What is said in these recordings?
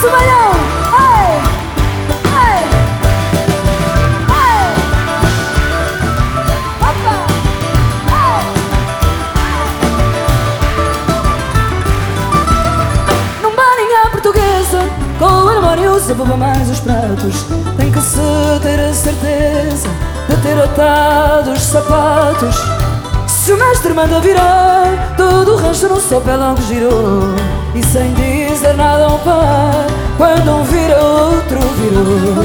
Subalhão! Ei! Ei! Ei! Opa! Ei! Num barinha portuguesa Com o armário se boba mais os pratos Tem que se ter a certeza De ter atado os sapatos se o mestre manda virar Todo o rancho no sopé logo girou. E sem dizer nada um par Quando um vira outro virou.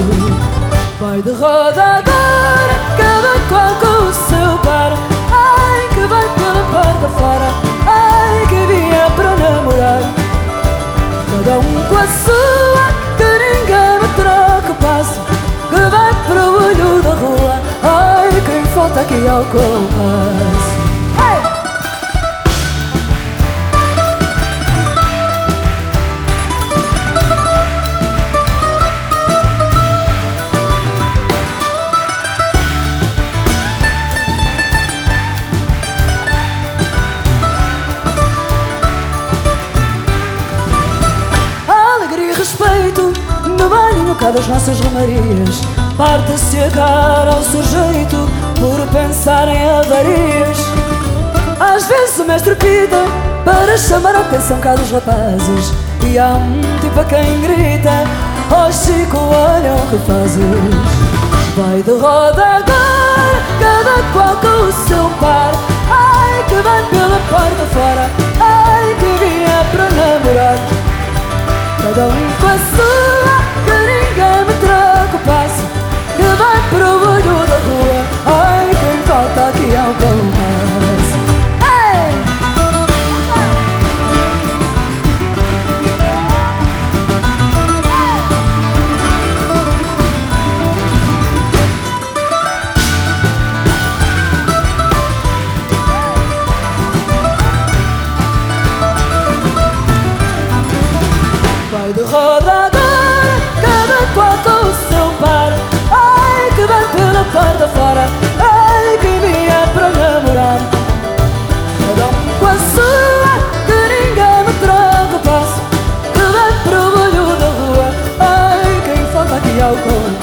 Vai de roda agora Cada qual com o seu par. Ai que vai pela porta fora. Ai que vinha para namorar. Cada um com a sua Que ninguém me troca passo. Que vai para o olho da rua. Ai quem falta aqui ao compasso No banho cá das nossas romarias Parte-se a cara ao sujeito Por pensar em avarias. Às vezes o mestre pita Para chamar a atenção cá dos rapazes E há um tipo a quem grita Oh Chico, olha o que fazes. Vai de roda agora Cada qual com o seu par. Ai que vai pela porta fora Cada um roda cada qual com o seu par. Ai, que vai pela porta fora Ai, que vinha para namorar Cada com a sua, que ninguém me troca o passo Que vai pro olho da rua Ai, quem falta aqui é o corpo